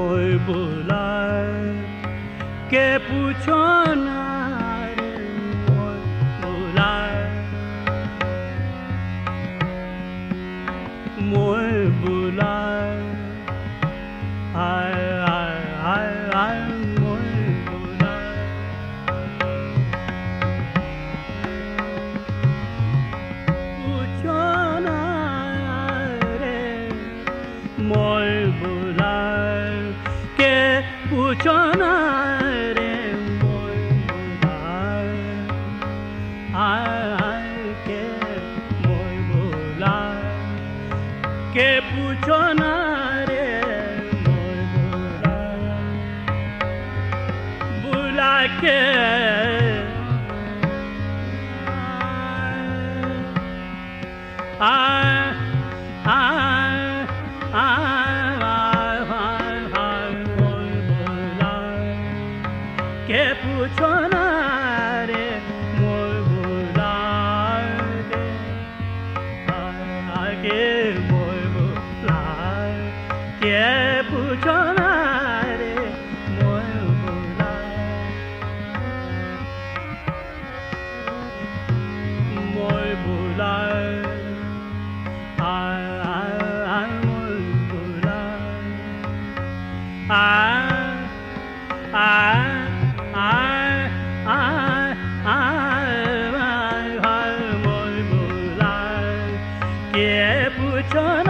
कोई बुलाए के पूछो ना। on done.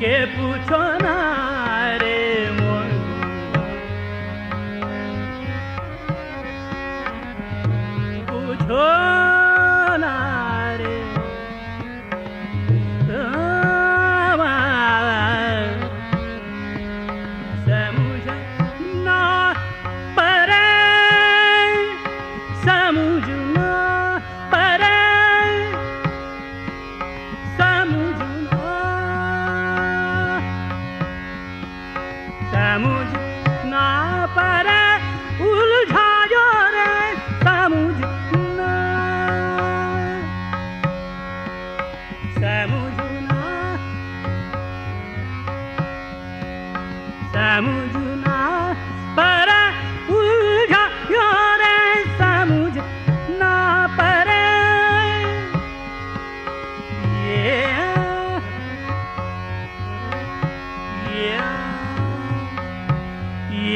के पूछो ना।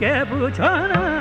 के बुझाना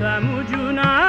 Samujuna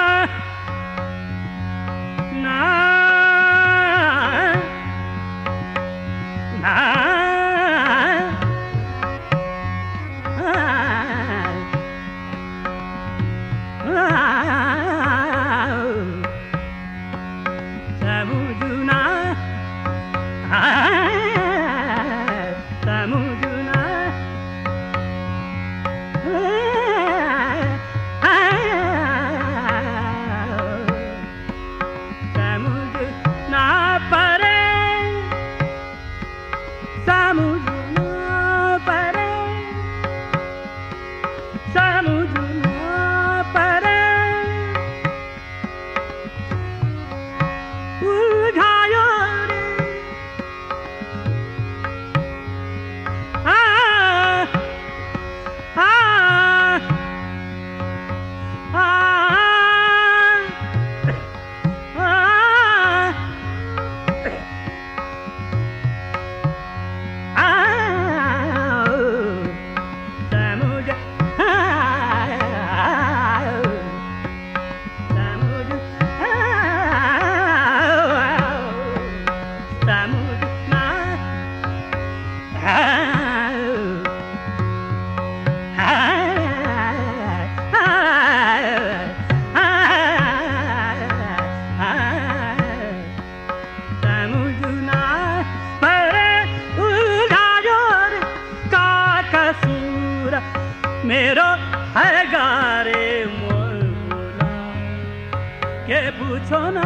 मेरो है गारे मोल के पुछो ना?